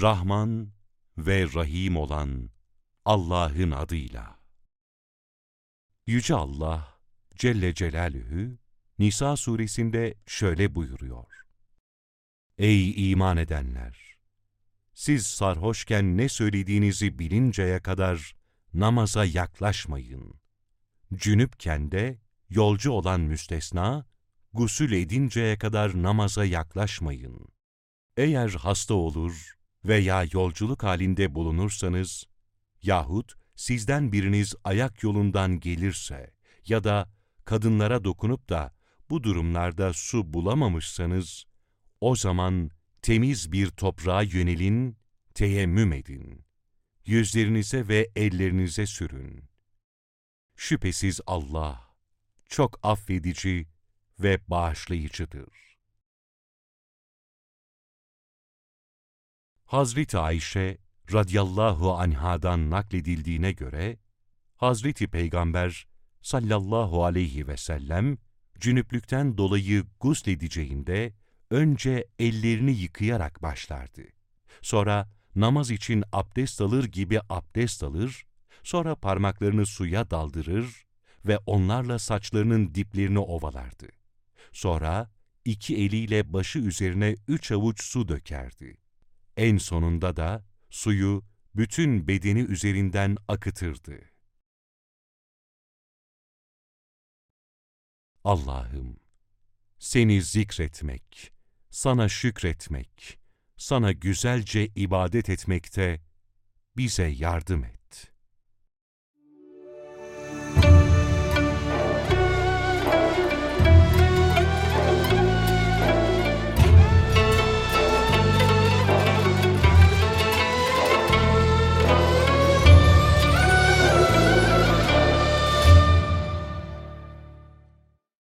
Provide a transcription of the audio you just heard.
Rahman ve Rahim olan Allah'ın adıyla. Yüce Allah Celle Celaluhu Nisa suresinde şöyle buyuruyor. Ey iman edenler! Siz sarhoşken ne söylediğinizi bilinceye kadar namaza yaklaşmayın. Cünüpken de yolcu olan müstesna, gusül edinceye kadar namaza yaklaşmayın. Eğer hasta olur veya yolculuk halinde bulunursanız yahut sizden biriniz ayak yolundan gelirse ya da kadınlara dokunup da bu durumlarda su bulamamışsanız, o zaman temiz bir toprağa yönelin, teyemmüm edin. Yüzlerinize ve ellerinize sürün. Şüphesiz Allah çok affedici ve bağışlayıcıdır. Hazreti Ayşe radıyallahu anhadan nakledildiğine göre, Hazreti Peygamber sallallahu aleyhi ve sellem, cünüplükten dolayı gusledeceğinde, önce ellerini yıkayarak başlardı. Sonra namaz için abdest alır gibi abdest alır, sonra parmaklarını suya daldırır ve onlarla saçlarının diplerini ovalardı. Sonra iki eliyle başı üzerine üç avuç su dökerdi. En sonunda da suyu bütün bedeni üzerinden akıtırdı. Allah'ım, seni zikretmek, sana şükretmek, sana güzelce ibadet etmekte bize yardım et.